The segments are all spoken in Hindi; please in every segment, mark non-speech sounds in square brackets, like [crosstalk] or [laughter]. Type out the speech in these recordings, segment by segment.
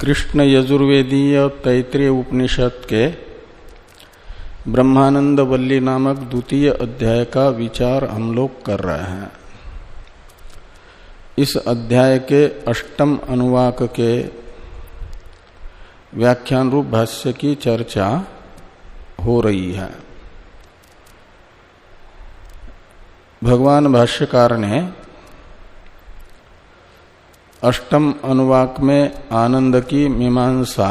कृष्ण यजुर्वेदीय तैतृय उपनिषद के ब्रह्मानंद वल्ली नामक द्वितीय अध्याय का विचार हम लोग कर रहे हैं। इस अध्याय के अष्टम अनुवाक के व्याख्यान रूप भाष्य की चर्चा हो रही है। भगवान भाष्यकार ने अष्टम अनुवाक में आनंद की मीमांसा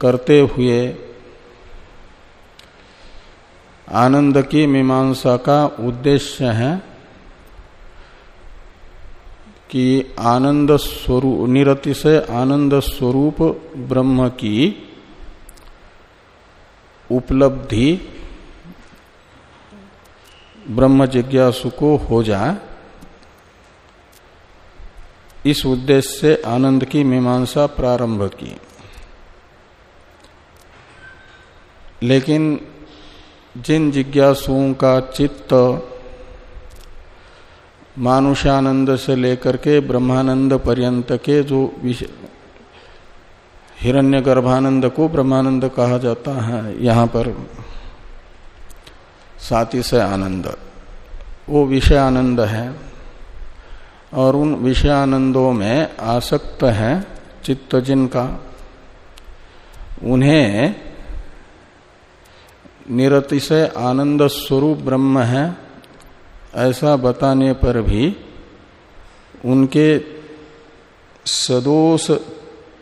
करते हुए आनंद की मीमांसा का उद्देश्य है कि आनंद स्वरूप निरति से आनंद स्वरूप ब्रह्म की उपलब्धि ब्रह्म जिज्ञासु को हो जाए, इस उद्देश्य से आनंद की मीमांसा प्रारंभ की। लेकिन जिन जिज्ञासुओं का चित्त मानुषानंद से लेकर के ब्रह्मानंद पर्यंत के जो हिरण्य गर्भानंद को ब्रह्मानंद कहा जाता है, यहाँ पर साथी से आनंद। वो विषय आनंद है और उन विषयानंदों में आसक्त है चित्त जिनका। उन्हें निरति से आनंद स्वरूप ब्रह्म है, ऐसा बताने पर भी उनके सदोष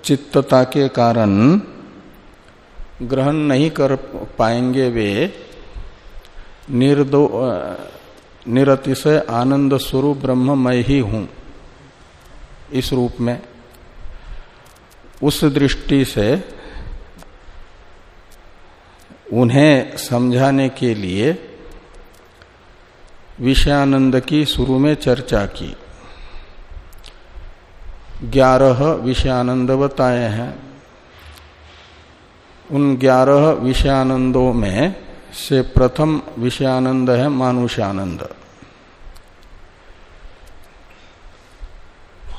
चित्तता के कारण ग्रहण नहीं कर पाएँगे वे। निर्दो निरतिशय आनंद स्वरूप ब्रह्म मैं ही हूँ। इस रूप में उस दृष्टि से उन्हें समझाने के लिए विषयानंद की शुरू में चर्चा की। ग्यारह विषयानंद बताए हैं। उन ग्यारह विषयानंदों में से प्रथम विषयानंद है मानुष्यानंद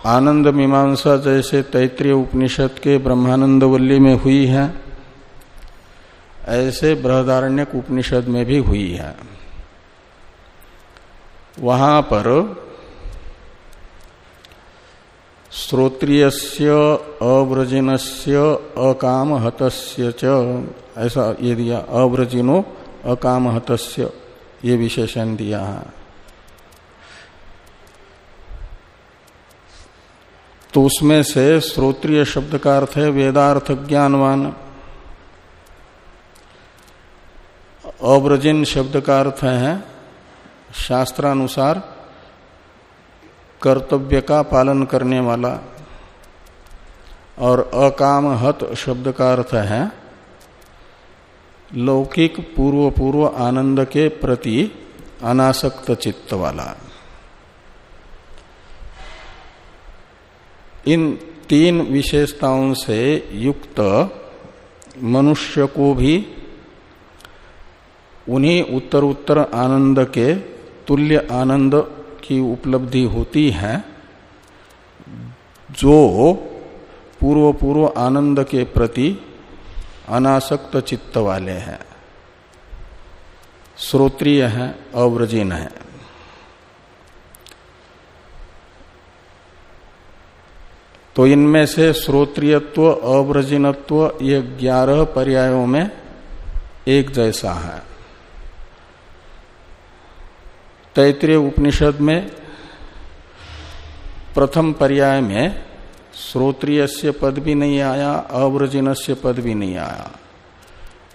आनंद मीमांसा जैसे तैतृय उपनिषद के ब्रह्मानंद वल्ली में हुई है, ऐसे बृहदारण्यक उपनिषद में भी हुई है। वहाँ पर श्रोत्रियस्य अव्रजिन अकाम हतस्य च, ऐसा ये दिया, अव्रजिनो अकाम हतस्य ये विशेषण दिया है। तो उसमें से श्रोत्रिय शब्द का अर्थ है वेदार्थ ज्ञानवान। अव्रजिन शब्द का अर्थ है शास्त्रानुसार कर्तव्य का पालन करने वाला। और अकामहत शब्द का अर्थ है लौकिक पूर्व पूर्व आनंद के प्रति अनासक्त चित्त वाला। इन तीन विशेषताओं से युक्त मनुष्य को भी उन्हीं उत्तर उत्तर आनंद के तुल्य आनंद की उपलब्धि होती है, जो पूर्व पूर्व आनंद के प्रति अनासक्त चित्त वाले हैं। श्रोत्रिय है, अव्रजीन है। तो इनमें से श्रोत्रियत्व, अव्रजिनत्व, ये ग्यारह पर्यायों में एक जैसा है। तैतृय उपनिषद में प्रथम पर्याय में श्रोत्रिय से पद भी नहीं आया अव्रजिन से पद भी नहीं आया।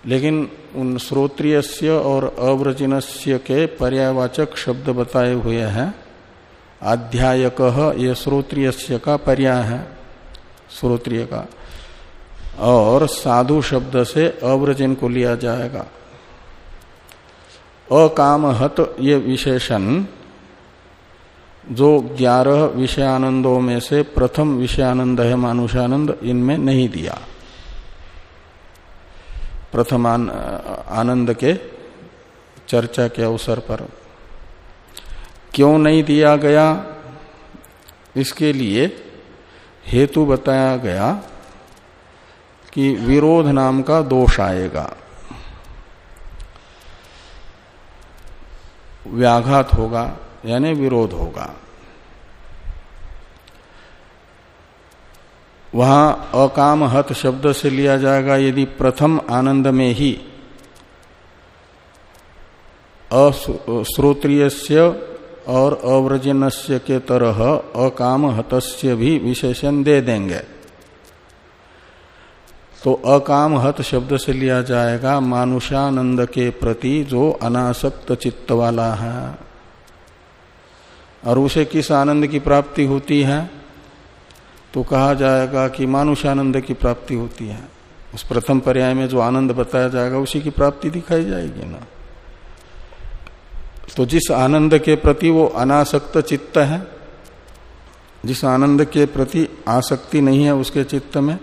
लेकिन उन श्रोत्रिय और अव्रजिन के पर्यायवाचक शब्द बताए हुए हैं। आध्यायक ये श्रोत्रिय का पर्याय है, श्रोत्रिय का। और साधु शब्द से अव्रजिन को लिया जाएगा। अकामहत ये विशेषण जो ग्यारह विषयानंदों में से प्रथम विषयानंद है मानुषानंद, इनमें नहीं दिया। प्रथम आनंद के चर्चा के अवसर पर। क्यों नहीं दिया गया? इसके लिए हेतु बताया गया कि विरोध नाम का दोष आएगा। व्याघात होगा। यानी विरोध होगा। वहाँ अकाम हत शब्द से लिया जाएगा, यदि प्रथम आनंद में ही अश्रोत्रिय और अव्रजनस्य के तरह अकाम हतस्य भी विशेषण दे देंगे। तो अकाम हत शब्द से लिया जाएगा, मानुषानंद के प्रति जो अनासक्त चित्त वाला है। और उसे किस आनंद की प्राप्ति होती है? तो कहा जाएगा कि मानुष आनंद की प्राप्ति होती है। उस प्रथम पर्याय में जो आनंद बताया जाएगा, उसी की प्राप्ति दिखाई जाएगी ना। तो जिस आनंद के प्रति वो अनासक्त चित्त है, जिस आनंद के प्रति आसक्ति नहीं है उसके चित्त में,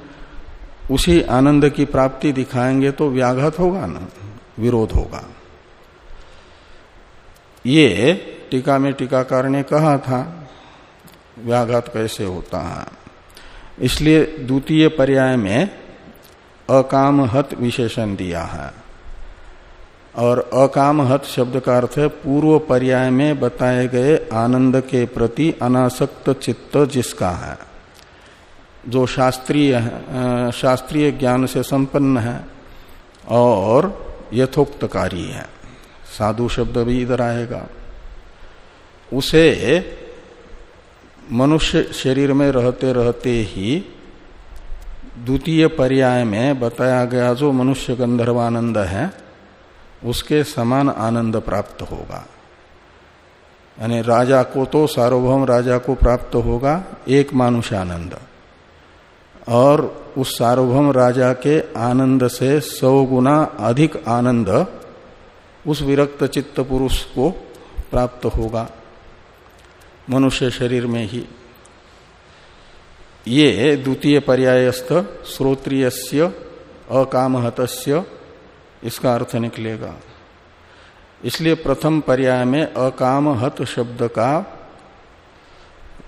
उसी आनंद की प्राप्ति दिखाएँगे तो व्याघात होगा ना, विरोध होगा। ये टीका में टीकाकार ने कहा था? व्याघात कैसे होता है? इसलिए द्वितीय पर्याय में अकामहत विशेषण दिया है। और अकामहत शब्द का अर्थ है, पूर्व पर्याय में बताए गए आनंद के प्रति अनासक्त चित्त जिसका है। जो शास्त्रीय है शास्त्रीय ज्ञान से संपन्न है और यथोक्तकारी है। साधु शब्द भी इधर आएगा। उसे मनुष्य शरीर में रहते रहते ही द्वितीय पर्याय में बताया गया जो मनुष्य गंधर्वानंद है, उसके समान आनंद प्राप्त होगा। यानी राजा को तो सार्वभौम राजा को प्राप्त होगा, एक मानुष आनंद और उस सार्वभौम राजा के आनंद से सौ गुना अधिक आनंद उस विरक्त चित्त पुरुष को प्राप्त होगा। मनुष्य शरीर में ही। ये द्वितीय पर्यायस्थ श्रोत्रिय अकामहत इसका अर्थ निकलेगा। इसलिए प्रथम पर्याय में अकामहत शब्द का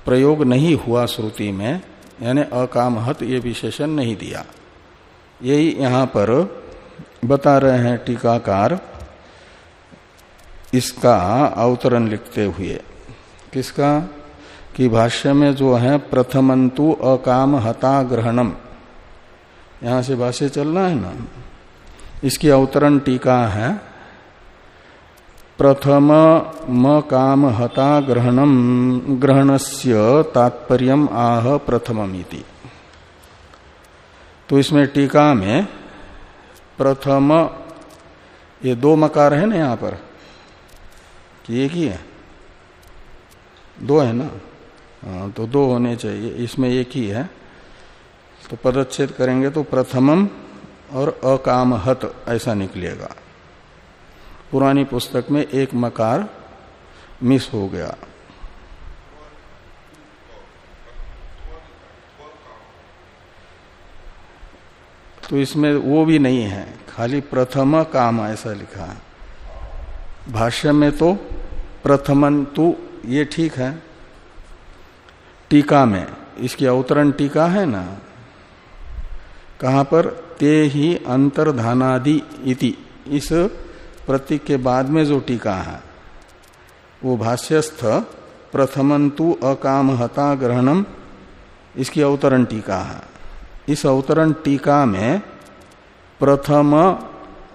प्रयोग नहीं हुआ श्रुति में, यानी अकामहत ये विशेषण नहीं दिया। यही यहाँ पर बता रहे हैं टीकाकार, इसका अवतरण लिखते हुए। किसका? कि भाष्य में जो है, प्रथमंतु अकाम हता ग्रहणम। यहाँ से भाष्य चलना है ना? इसकी अवतरण टीका है। प्रथम म काम हता ग्रहणम, ग्रहणस्य तात्पर्य आह प्रथममिति तो इसमें टीका में प्रथम, ये दो मकार है ना यहाँ पर? कि एक ही है? दो है ना? हाँ तो दो होने चाहिए। इसमें एक ही है। तो पदच्छेद करेंगे तो प्रथमम और अकामहत, ऐसा निकलेगा। पुरानी पुस्तक में एक मकार मिस हो गया। तो इसमें वो भी नहीं है। खाली प्रथम काम ऐसा लिखा है। भाष्य में तो प्रथमन तु ये ठीक है? टीका में, इसकी अवतरण टीका है ना? कहाँ पर? ते ही अंतर्धानादि इति। इस प्रतीक के बाद में जो टीका है, वो भाष्यस्थ, प्रथमंतु अकामहता ग्रहणम, इसकी अवतरण टीका है। इस अवतरण टीका में प्रथम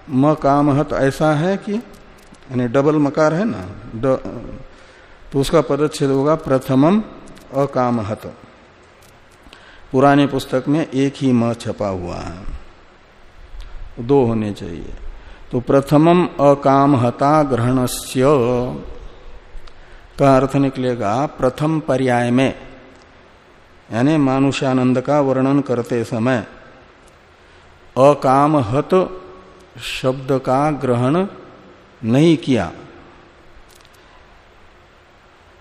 म कामहत ऐसा है कि, यानी डबल मकार है ना? तो उसका पदच्छेद होगा प्रथमम अकामहत। पुराने पुस्तक में एक ही म छपा हुआ है। दो होने चाहिए। तो प्रथमम अकामहता ग्रहणस्य। का अर्थ निकलेगा प्रथम पर्याय में। यानी मानुषानंद का वर्णन करते समय अकामहत शब्द का ग्रहण नहीं किया।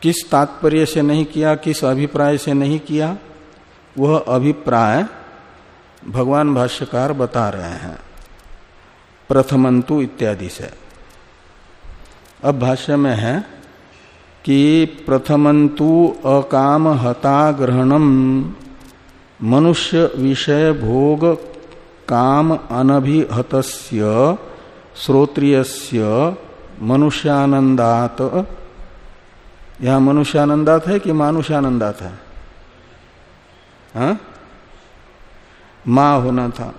किस तात्पर्य से नहीं किया, किस अभिप्राय से नहीं किया, वह अभिप्राय भगवान भाष्यकार बता रहे हैं। प्रथमंतु इत्यादि से। अब भाष्य में है कि प्रथमंतु अकाम हता ग्रहणम मनुष्य विषय भोग काम अनभिहतस्य, श्रोत्रियस्य मनुष्यानंदात यह मनुष्यानंदात है कि मानुष्यानंदात है? हा? माँ होना था।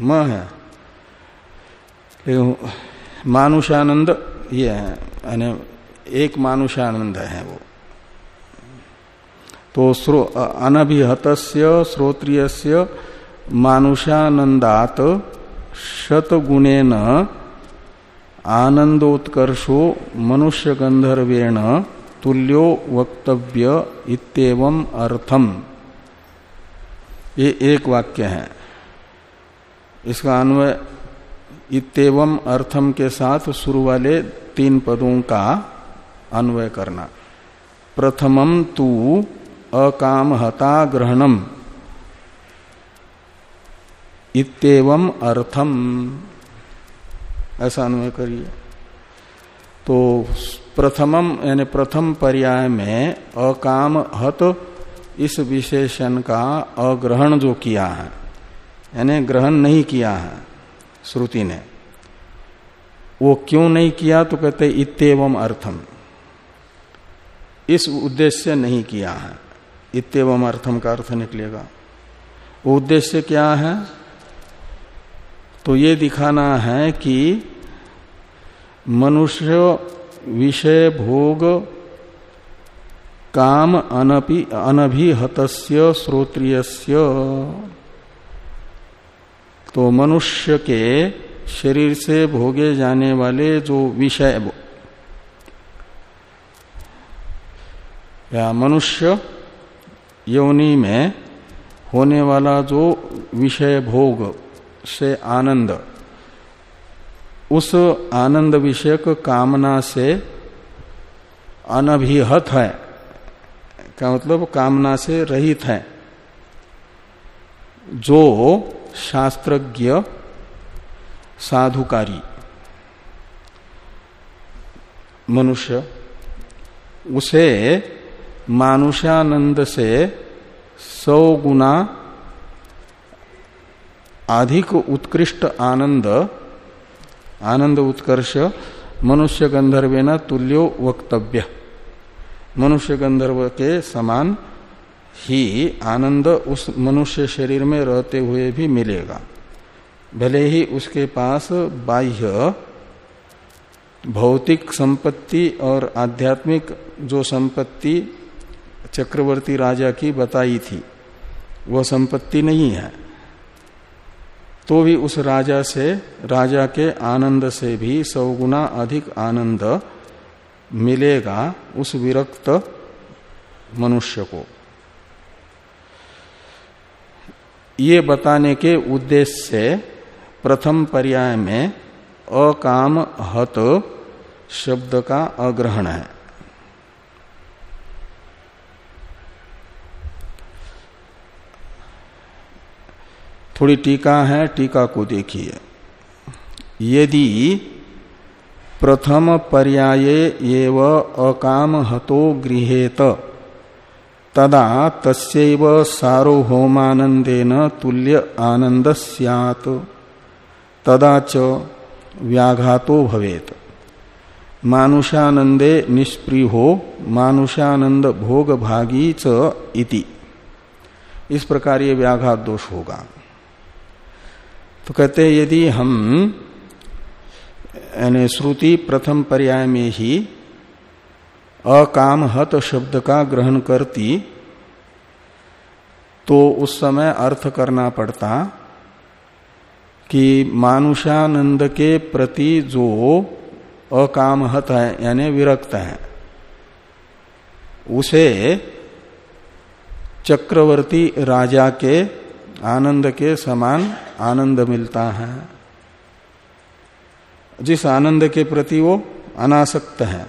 म है। मानुषानंद ये है, यानी एक मानुषानंद है वो। तो अनभिहत श्रोत्रिय मानुषानंदात शतगुणेन आनंदोत्कर्षो मनुष्य गंधर्वेण तुल्यो वक्तव्य इतम अर्थम। ये एक वाक्य है। इसका अन्वय इतम अर्थम के साथ शुरू वाले तीन पदों का अन्वय करना। प्रथमम तू अकामहता ग्रहणम। इतम अर्थम। ऐसा अन्वय करिए। तो प्रथमम, यानी प्रथम पर्याय में अकाम हत, इस विशेषण का अग्रहण जो किया है, यानी ग्रहण नहीं किया है श्रुति ने, वो क्यों नहीं किया? तो कहते इतम अर्थम। इस उद्देश्य नहीं किया है। इतम अर्थम का अर्थ निकलेगा। वो उद्देश्य क्या है? तो ये दिखाना है कि मनुष्य विषय भोग काम अनपि अनभिहतस्य श्रोत्रियस्य। तो मनुष्य के शरीर से भोगे जाने वाले जो विषय या मनुष्य योनि में होने वाला जो विषय भोग से आनंद। उस आनंद विषयक कामना से अनभिहत है। क्या मतलब कामना से रहित है। जो शास्त्रज्ञ साधुकारी, मनुष्य, उसे मानुषानंद से सौ गुना अधिक उत्कृष्ट आनंद आनंद उत्कर्ष, मनुष्य गंधर्वेना तुल्यो वक्तव्य। मनुष्य गंधर्व के समान ही आनंद उस मनुष्य शरीर में रहते हुए भी मिलेगा। भले ही उसके पास बाह्य, भौतिक संपत्ति और आध्यात्मिक जो संपत्ति चक्रवर्ती राजा की बताई थी, वह संपत्ति नहीं है। तो भी उस राजा से, राजा के आनंद से भी सौगुना अधिक आनंद मिलेगा उस विरक्त मनुष्य को। ये बताने के उद्देश्य से प्रथम पर्याय में अकाम हत शब्द का अग्रहण है। थोड़ी टीका है, टीका को देखिए। यदि प्रथम पर्याये एव अकाम हतो गृहेत, तदा तस्व सार्वभौमानंदेन तुल्य आनंद सैत तदा च व्याघातो भवेत। मानुषानंदे निष्प्रियो मानुषानंद भोग भागी च इति। इस प्रकार ये व्याघात दोष होगा। तो कहते हैं, यदि हम, यानी श्रुति प्रथम पर्याय में ही अकाम हत शब्द का ग्रहण करती तो उस समय अर्थ करना पड़ता कि मानुषानंद के प्रति जो अकामहत है, यानी विरक्त है, उसे चक्रवर्ती राजा के आनंद के समान आनंद मिलता है। जिस आनंद के प्रति वो अनासक्त है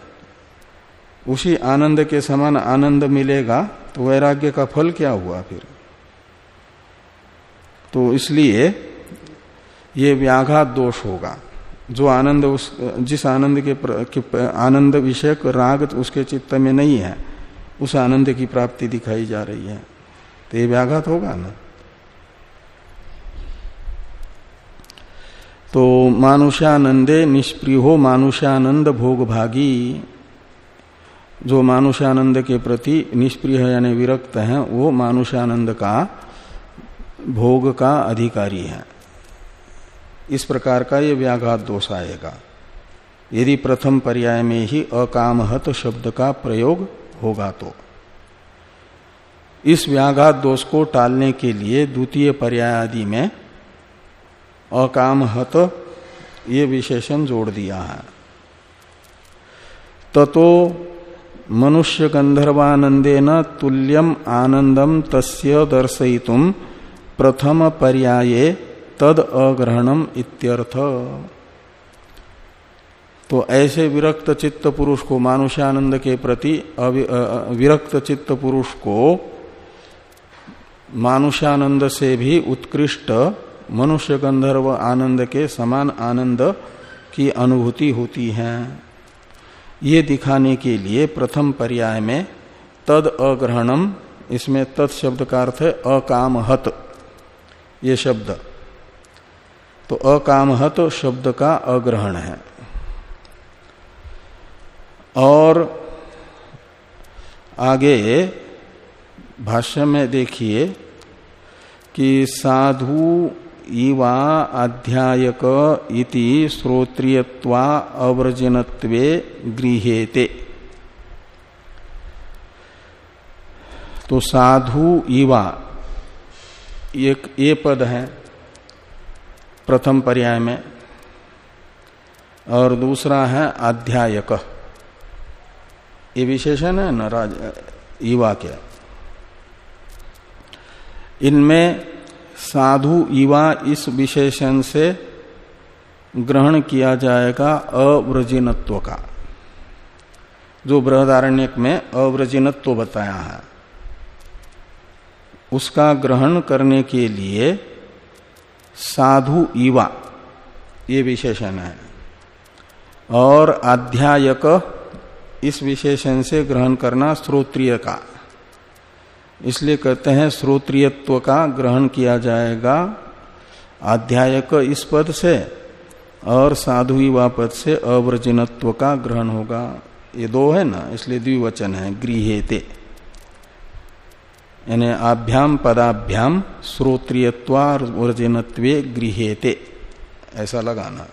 उसी आनंद के समान आनंद मिलेगा तो वैराग्य का फल क्या हुआ फिर? तो इसलिए ये व्याघात दोष होगा। जो आनंद उस जिस आनंद के, के आनंद विषयक राग उसके चित्त में नहीं है उस आनंद की प्राप्ति दिखाई जा रही है। तो ये व्याघात होगा ना? तो मानुष्यानंदे निष्प्रियो मानुष्यानंद भोग भागी जो मानुष्यानंद के प्रति निष्प्रिय यानी विरक्त है, वो मानुष्यानंद का भोग का अधिकारी है। इस प्रकार का ये व्याघात दोष आएगा। यदि प्रथम पर्याय में ही अकामहत शब्द का प्रयोग होगा तो। इस व्याघात दोष को टालने के लिए द्वितीय पर्याय आदि में अकामहत ये विशेषण जोड़ दिया है। ततो मनुष्य गंधर्वानंदे न तुल्यम आनंदम तस्य दर्शयितुम प्रथम पर्याये तद अग्रहणम इत्यर्थ। तो ऐसे विरक्त चित्त पुरुष को मानुष्यानंद के प्रति विरक्त चित्त पुरुष को मानुष्यानंद से भी उत्कृष्ट मनुष्य गंधर्व आनंद के समान आनंद की अनुभूति होती है। ये दिखाने के लिए प्रथम पर्याय में तद अग्रहणम, इसमें तद शब्द का अर्थ है अकामहत, ये शब्द। तो अकामहत शब्द का अग्रहण है। और आगे भाष्य में देखिए कि साधु इवा अध्यायक इति श्रोत्रियवा अवर्जनत्वे गृहेते। तो साधु इवा, एक, ये पद है प्रथम पर्याय में, और दूसरा है अध्यायक। ये विशेषण है न, राज युवा के। इनमें साधु युवा इस विशेषण से ग्रहण किया जाएगा अव्रजिनत्व का। जो बृहदारण्यक में अव्रजिनत्व बताया है, उसका ग्रहण करने के लिए साधु युवा, ये विशेषण है। और अध्यायक इस विशेषण से ग्रहण करना श्रोत्रिय का। इसलिए कहते हैं श्रोत्रियत्व का ग्रहण किया जाएगा आध्यायक इस पद से और साधुवी पद से अवर्जिनत्व का ग्रहण होगा। ये दो है ना, इसलिए द्विवचन है, गृहेते। यानी आभ्याम, पदाभ्याम श्रोत्रियत्वर्जिनत्वे गृहेते। ऐसा लगाना।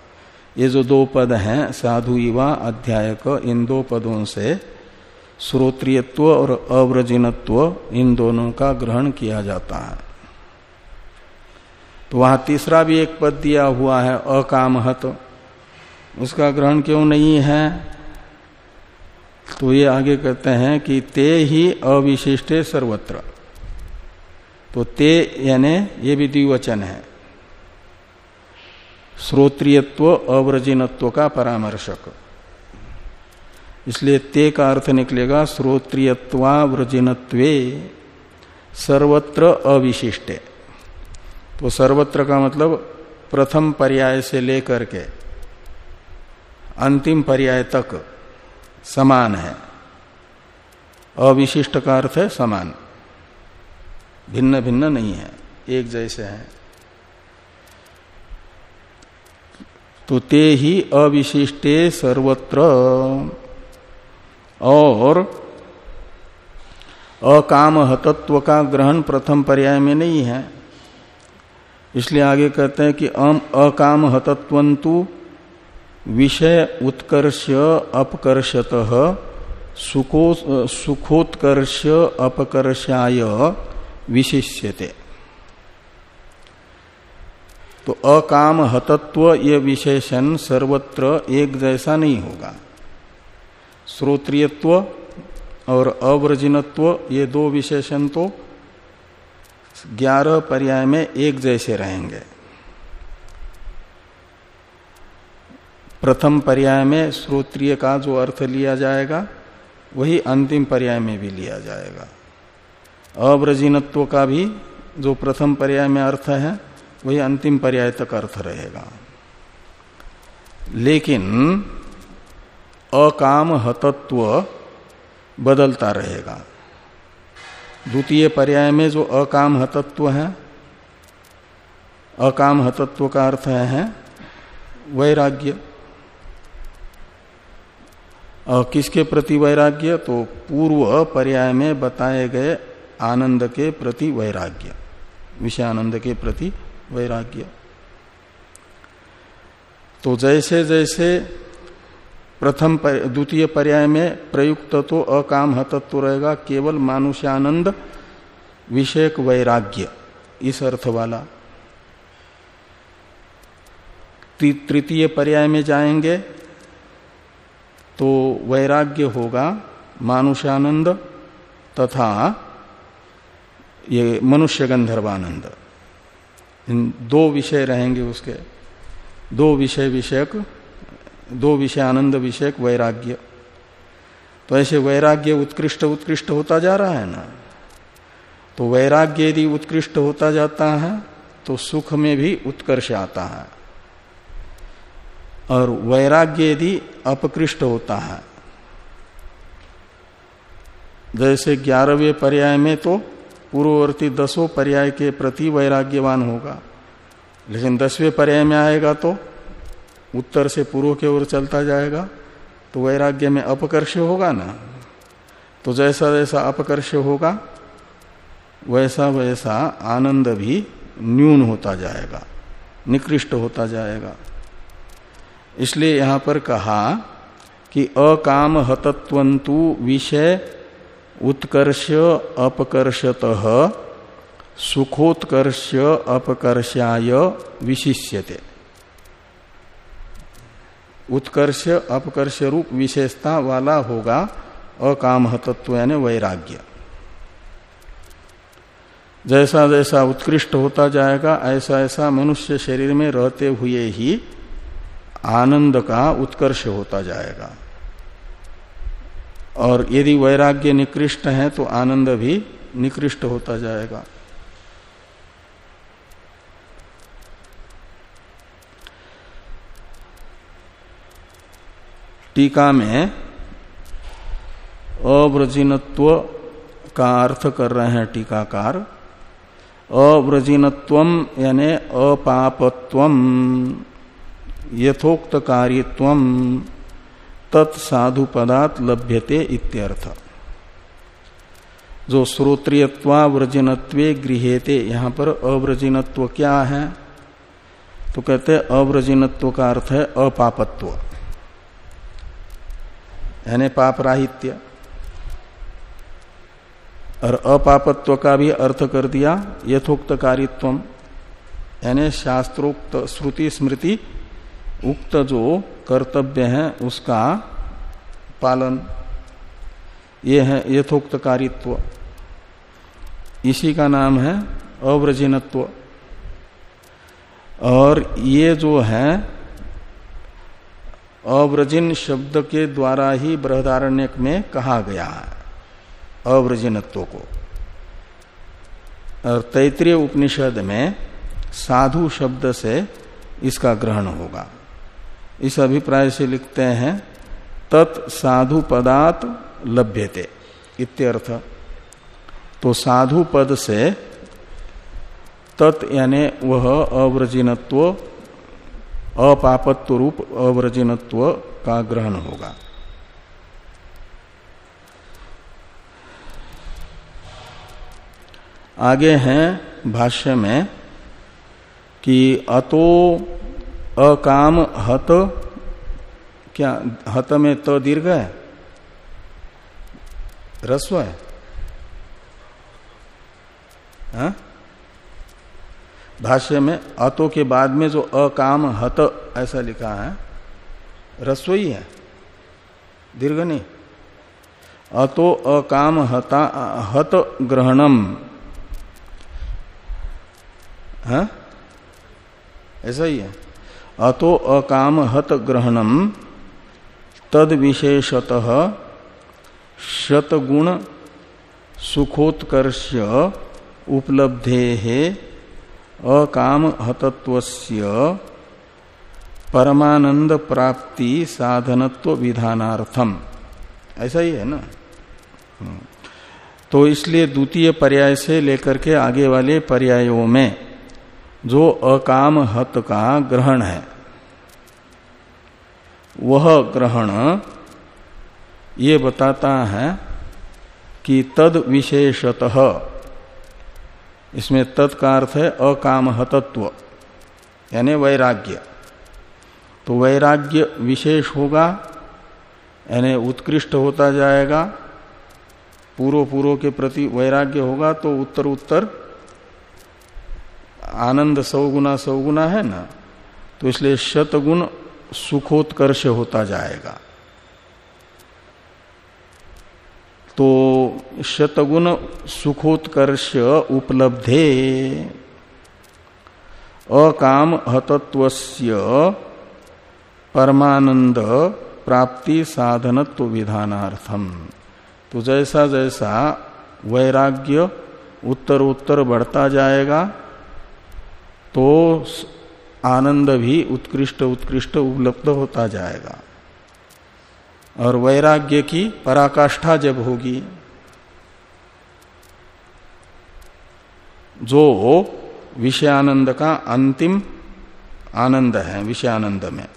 ये जो दो पद हैं साधु युवा अध्यायक इन दो पदों से श्रोत्रियत्व और अव्रजिनत्व, इन दोनों का ग्रहण किया जाता है। तो वहाँ तीसरा भी एक पद दिया हुआ है, अकामहत। उसका ग्रहण क्यों नहीं है? तो ये आगे कहते हैं कि ते ही अविशिष्टे सर्वत्र। तो ते यानी ये भी द्विवचन है। श्रोत्रियत्व, अव्रजिनत्व का परामर्शक। इसलिए ते का अर्थ निकलेगा श्रोत्रियवाव्रजिनत्वे सर्वत्र अविशिष्टे। तो सर्वत्र का मतलब प्रथम पर्याय से लेकर के अंतिम पर्याय तक समान है। अविशिष्ट का अर्थ है समान। भिन्न भिन्न नहीं है, एक जैसे है। तो ते ही अविशिष्टे सर्वत्र। और अकाम हतत्व का ग्रहण प्रथम पर्याय में नहीं है। इसलिए आगे कहते हैं कि अम अकाम हतत्वंतु विषय उत्कर्ष अपकर्षत सुखो सुखोत्कर्ष अपकर्षाय विशिष्यते। तो अकाम हतत्व ये विशेषण सर्वत्र एक जैसा नहीं होगा। श्रोत्रियत्व और अव्रजिनत्व, ये दो विशेषण तो ग्यारह पर्याय में एक जैसे रहेंगे। प्रथम पर्याय में श्रोत्रिय का जो अर्थ लिया जाएगा, वही अंतिम पर्याय में भी लिया जाएगा। अव्रजिनत्व का भी जो प्रथम पर्याय में अर्थ है, वही अंतिम पर्याय तक अर्थ रहेगा। लेकिन अकाम हतत्व बदलता रहेगा। द्वितीय पर्याय में जो अकाम हतत्व है अकाम हतत्व का अर्थ है वैराग्य। और किसके प्रति वैराग्य? तो पूर्व पर्याय में बताए गए आनंद के प्रति वैराग्य विषय आनंद के प्रति वैराग्य। तो जैसे जैसे प्रथम पर, द्वितीय पर्याय में प्रयुक्त तो अकाम हतत्व रहेगा केवल मानुष्यानंद विषयक वैराग्य इस अर्थ वाला। तृतीय पर्याय में जाएँगे तो वैराग्य होगा मानुषानंद तथा ये मनुष्य गंधर्वानंद इन दो विषय रहेंगे उसके दो विषय विषयक दो विषय, आनंद विषयक वैराग्य। तो ऐसे वैराग्य उत्कृष्ट उत्कृष्ट होता जा रहा है ना? तो वैराग्य यदि उत्कृष्ट होता जाता है तो सुख में भी उत्कर्ष आता है। और वैराग्य यदि अपकृष्ट होता है, जैसे ग्यारहवें पर्याय में तो पूर्ववर्ती दसों पर्याय के प्रति वैराग्यवान होगा, लेकिन दसवें पर्याय में आएगा तो उत्तर से पूर्व की ओर चलता जाएगा तो वैराग्य में अपकर्ष होगा ना? तो जैसा जैसा अपकर्ष होगा, वैसा वैसा आनंद भी न्यून होता जाएगा, निकृष्ट होता जाएगा। इसलिए यहाँ पर कहा कि अकाम हतत्वंतु विषय उत्कर्ष अपकर्षत, सुखोत्कर्ष अपकर्षाय विशिष्यते। उत्कर्ष, अपकर्ष रूप विशेषता वाला होगा अकाम हतत्व यानी वैराग्य। जैसा जैसा उत्कृष्ट होता जाएगा ऐसा ऐसा मनुष्य शरीर में रहते हुए ही आनंद का उत्कर्ष होता जाएगा। और यदि वैराग्य निकृष्ट है तो आनंद भी निकृष्ट होता जाएगा। टीका में अव्रजिनत्व का अर्थ कर रहे हैं टीकाकार। अव्रजिनत्व यानी अपापत्व यथोक्त कार्यत्व तत्साधु पदार्थ लभ्यते इत्यर्थ। जो श्रोत्रियवाव्रजिनत्व गृहेते, यहाँ पर अव्रजिनत्व क्या है? तो कहते अव्रजिनत्व का अर्थ है अपापत्व। यानी पापराहित्य। और अपापत्व का भी अर्थ कर दिया यथोक्त कारित्व यानी शास्त्रोक्त श्रुति स्मृति उक्त जो कर्तव्य है, उसका पालन। ये है यथोक्त कारित्व इसी का नाम है अव्रजिनत्व। और ये जो है अव्रजिन शब्द के द्वारा ही बृहदारण्यक में कहा गया है अव्रजिनत्व को। और तैतृय उपनिषद में साधु शब्द से इसका ग्रहण होगा। इस अभिप्राय से लिखते हैं, तत् साधु पदात लभ्यते इत्यर्थ। तो साधु पद से तत् यानी वह अव्रजिनत्व अपापत्व रूप अव्रजिनत्व का ग्रहण होगा। आगे हैं भाष्य में कि अतो अकाम हत, क्या हत में तो दीर्घ है? रस्व है। हा? भाष्य में, अतो के बाद में जो अकाम हत, ऐसा लिखा है, रसोई है दीर्घ नहीं अतो अकाम हता, हत ग्रहणम, है? ऐसा ही है। अतो अकाम हत ग्रहणम, तद विशेषतः शतगुण सुखोत्कर्ष उपलब्धे है अकाम हतत्वस्य परमानंद प्राप्ति साधनत्व विधानार्थम ऐसा ही है ना हम्म। तो इसलिए द्वितीय पर्याय से लेकर के आगे वाले पर्यायों में जो अकाम हत का ग्रहण है, वह ग्रहण ये बताता है कि तद विशेषतः इसमें तत्का अर्थ है अकाम हतत्व यानी वैराग्य। तो वैराग्य विशेष होगा, यानी उत्कृष्ट होता जाएगा पूर्व पूर्व के प्रति वैराग्य होगा तो उत्तर उत्तर आनंद सौगुना सौगुना है ना? तो इसलिए शतगुण सुखोत्कर्ष होता जाएगा। तो शतगुण सुखोत्कर्ष उपलब्धे। अकाम हतत्वस्य परमानंद प्राप्ति साधनत्व विधानार्थम। तो जैसा जैसा वैराग्य उत्तर उत्तर बढ़ता जाएगा तो आनंद भी उत्कृष्ट उत्कृष्ट उपलब्ध होता जाएगा। और वैराग्य की पराकाष्ठा जब होगी, जो विषयानंद का अंतिम आनंद है, विषयानंद में।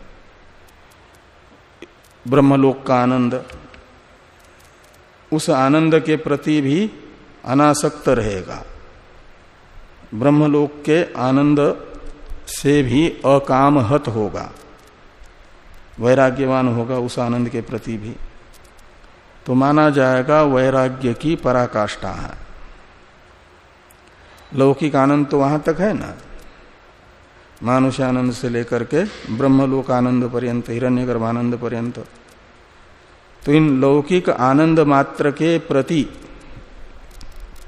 ब्रह्मलोक का आनंद उस आनंद के प्रति भी अनासक्त रहेगा। ब्रह्मलोक के आनंद से भी अकामहत होगा। वैराग्यवान होगा उस आनंद के प्रति भी। तो माना जाएगा वैराग्य की पराकाष्ठा है। लौकिक आनंद तो वहाँ तक है ना? मानुष आनंद से लेकर के ब्रह्मलोक आनंद पर्यंत हिरण्य गर्भानंद पर्यंत। तो इन लौकिक आनंद मात्र के प्रति,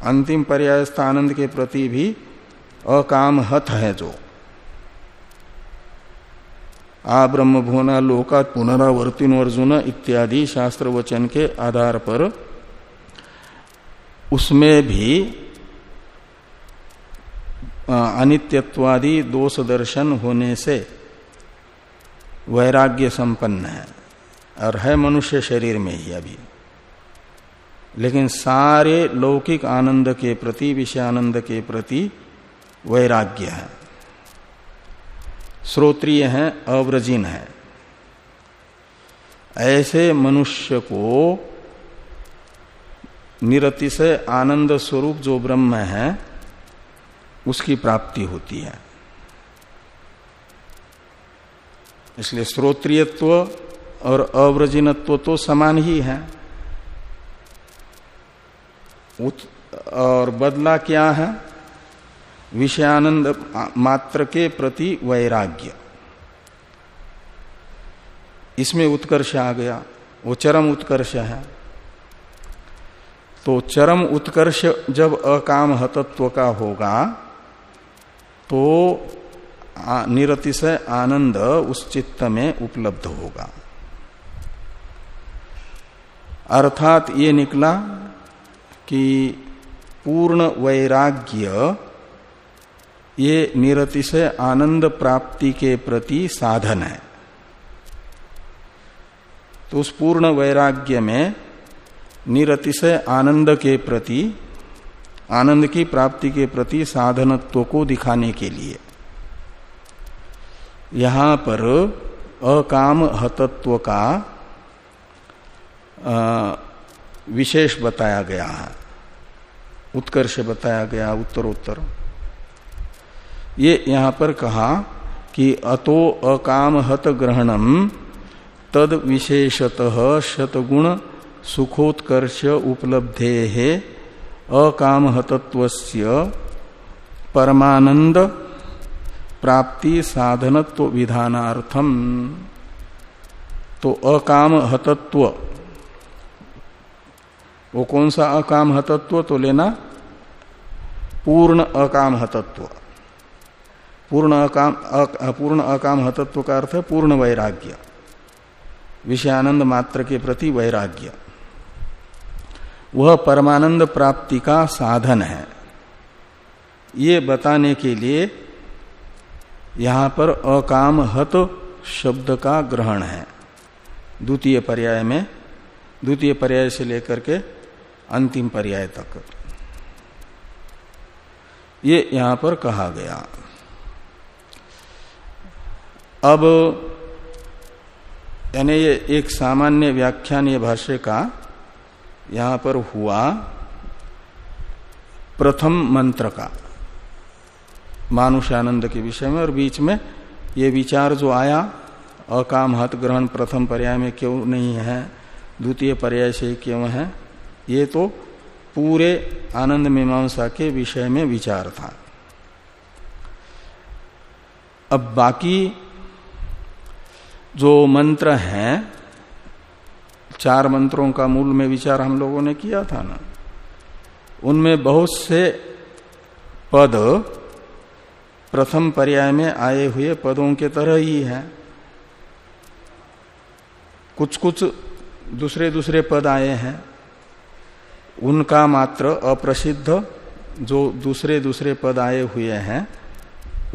अंतिम पर्यायस्थ आनंद के प्रति भी अकाम हत है जो। आ ब्रह्म भुवना लोका पुनरावर्तिन अर्जुन इत्यादि शास्त्र वचन के आधार पर उसमें भी अनित्यत्वादि दोष दर्शन होने से वैराग्य संपन्न है। और है मनुष्य शरीर में ही अभी। लेकिन सारे लौकिक आनंद के प्रति विषय आनंद के प्रति वैराग्य है। श्रोत्रिय है, अव्रजिन है। ऐसे मनुष्य को निरति से आनंद स्वरूप जो ब्रह्म है, उसकी प्राप्ति होती है। इसलिए श्रोत्रियत्व और अव्रजिनत्व तो समान ही है। और बदला क्या है? विषयानंद मात्र के प्रति वैराग्य। इसमें उत्कर्ष आ गया, वो चरम उत्कर्ष है। तो चरम उत्कर्ष जब अकाम हतत्व का होगा तो निरतिशय आनंद उस चित्त में उपलब्ध होगा। अर्थात ये निकला कि पूर्ण वैराग्य ये निरतिशय आनंद प्राप्ति के प्रति साधन है। तो उस पूर्ण वैराग्य में निरतिशय आनंद के प्रति, आनंद की प्राप्ति के प्रति साधनत्व को दिखाने के लिए। यहाँ पर अकाम हतत्व का विशेष बताया गया है। उत्कर्ष बताया गया, उत्तरोत्तर। ये यहाँ पर कहा कि अतो अकाम हत ग्रहणम तद विशेषतः शतगुण सुखोत्कर्ष उपलब्धे है हतत्व परमानंद प्राप्ति साधनत्व विधानार्थम तो अकाम हतत्व वो कौन सा अकाम हतत्व तो लेना पूर्ण अकाम हतत्व पूर्ण अकाम पूर्ण अकाम हतत्व का अर्थ है पूर्ण वैराग्य। विषयानंद मात्र के प्रति वैराग्य। वह परमानंद प्राप्ति का साधन है। ये बताने के लिए यहाँ पर अकाम हत शब्द का ग्रहण है। द्वितीय पर्याय में, द्वितीय पर्याय से लेकर के अंतिम पर्याय तक। ये यहाँ पर कहा गया। अब, यानी ये एक सामान्य व्याख्यान ये भाष्य का यहाँ पर हुआ प्रथम मंत्र का, मानुषानंद के विषय में और बीच में ये विचार जो आया अकाम हत ग्रहण प्रथम पर्याय में क्यों नहीं है, द्वितीय पर्याय से क्यों है, ये तो पूरे आनंद मीमांसा के विषय में विचार था। अब बाकी जो मंत्र हैं, चार मंत्रों का मूल में विचार हम लोगों ने किया था ना, उनमें बहुत से पद प्रथम पर्याय में आए हुए पदों के तरह ही हैं। कुछ कुछ दूसरे दूसरे पद आए हैं। उनका मात्र अप्रसिद्ध जो दूसरे दूसरे पद आए हुए हैं,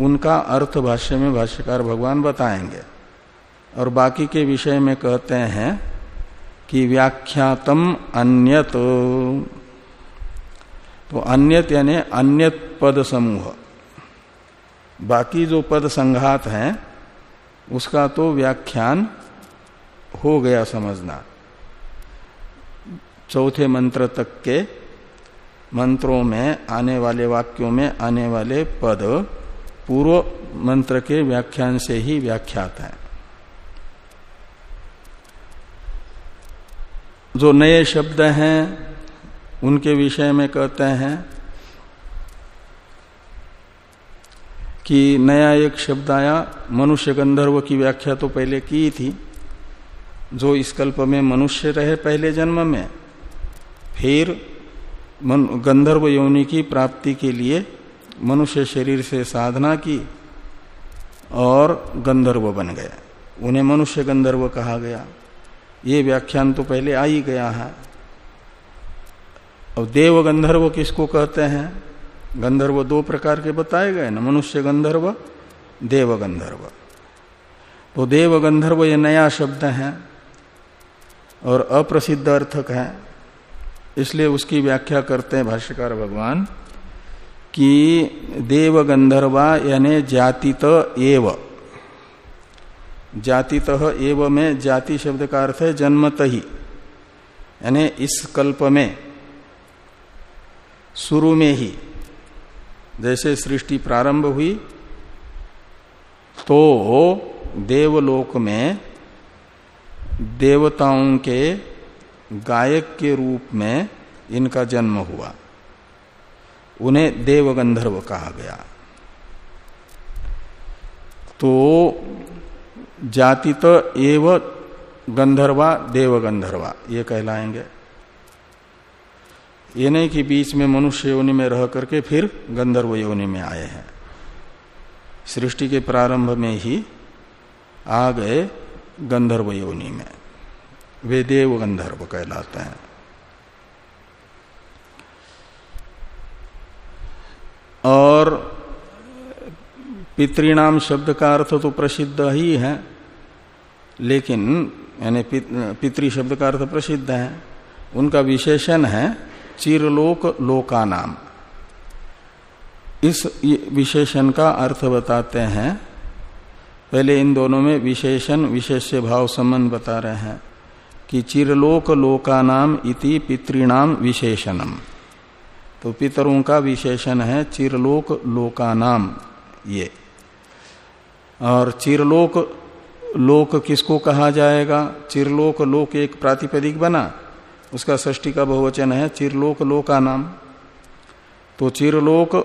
उनका अर्थ भाष्य में भाष्यकार भगवान बताएँगे। और बाकी के विषय में कहते हैं कि व्याख्यातम अन्यत। तो अन्यत यानी अन्यत पद समूह। बाकी जो पद संघात हैं, उसका तो व्याख्यान हो गया समझना। चौथे मंत्र तक के मंत्रों में, आने वाले वाक्यों में आने वाले पद पूर्व मंत्र के व्याख्यान से ही व्याख्यात है। जो नए शब्द हैं, उनके विषय में कहते हैं कि नया एक शब्द आया, मनुष्य गंधर्व की व्याख्या तो पहले की थी, जो इस कल्प में मनुष्य रहे पहले जन्म में, फिर गंधर्व योनि की प्राप्ति के लिए मनुष्य शरीर से साधना की और गंधर्व बन गए उन्हें मनुष्य गंधर्व कहा गया। ये व्याख्यान तो पहले आ ही गया है। अब देव गंधर्व किसको कहते हैं? गंधर्व दो प्रकार के बताए गए ना, मनुष्य गंधर्व, देव गंधर्व। तो देव गंधर्व ये नया शब्द है और अप्रसिद्ध अर्थक है, इसलिए उसकी व्याख्या करते हैं भाष्यकार भगवान कि देव गंधर्वा यानी जातित एव। जातित एव में जाति शब्द का अर्थ है जन्मत ही यानी इस कल्प में, शुरू में ही, जैसे सृष्टि प्रारंभ हुई तो देवलोक में देवताओं के गायक के रूप में इनका जन्म हुआ। उन्हें देवगंधर्व कहा गया। तो जाति तो एव गंधर्वा, देव गंधर्वा, ये कहलाएँगे। ये नहीं कि बीच में मनुष्य योनि में रह करके फिर गंधर्व योनि में आए हैं। सृष्टि के प्रारंभ में ही आ गए गंधर्व योनि में। वे देव गंधर्व कहलाते हैं। और पितृणाम शब्द का अर्थ तो प्रसिद्ध ही है, लेकिन, यानी पितृ शब्द का अर्थ प्रसिद्ध है। उनका विशेषण है चिरलोक लोका नाम इस विशेषण का अर्थ बताते हैं। पहले इन दोनों में विशेषण विशेष भाव संबंध बता रहे हैं कि चिरलोक लोका नाम इति पितृणाम विशेषणम। तो पितरों का विशेषण है चिरलोक लोका नाम ये। और चिरलोक, लोक किसको कहा जाएगा? चिरलोक, लोक एक प्रातिपदिक बना। उसका षष्टी का बहुवचन है, चिरलोक लोका नाम तो चिरलोक,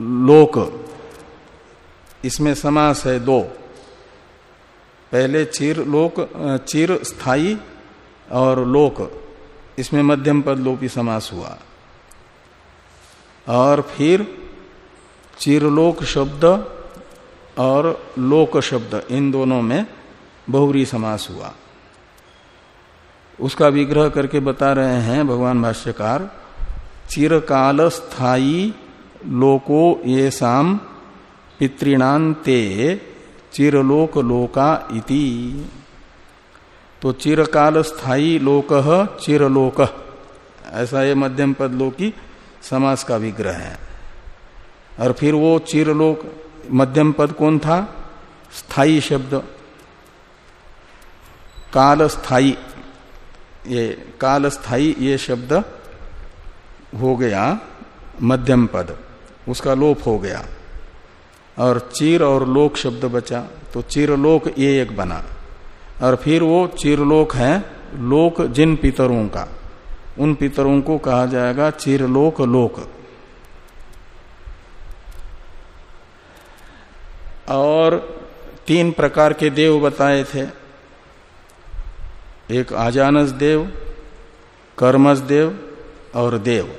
लोक। इसमें समास है दो। पहले चिर लोक चिर स्थायी और लोक। इसमें मध्यम पद लोपी समास हुआ। और फिर चिरलोक शब्द और लोक शब्द, इन दोनों में बहुरी समास हुआ। उसका विग्रह करके बता रहे हैं भगवान भाष्यकार चिरकाल स्थायी लोको ये शाम पितृणाते चिरलोक लोका इति। तो चिरकाल स्थायी लोक चिरलोक। ऐसा ये मध्यम पद लोकी समास का विग्रह है। और फिर वो चिरलोक मध्यम पद कौन था? स्थायी शब्द। काल स्थायी ये काल स्थायी ये शब्द हो गया मध्यम पद। उसका लोप हो गया। और चिर और लोक शब्द बचा। तो चिरलोक ये एक बना। और फिर वो चिरलोक है लोक जिन पितरों का। उन पितरों को कहा जाएगा चिरलोक लोक। और तीन प्रकार के देव बताए थे। एक आजानस देव, कर्मस देव और देव।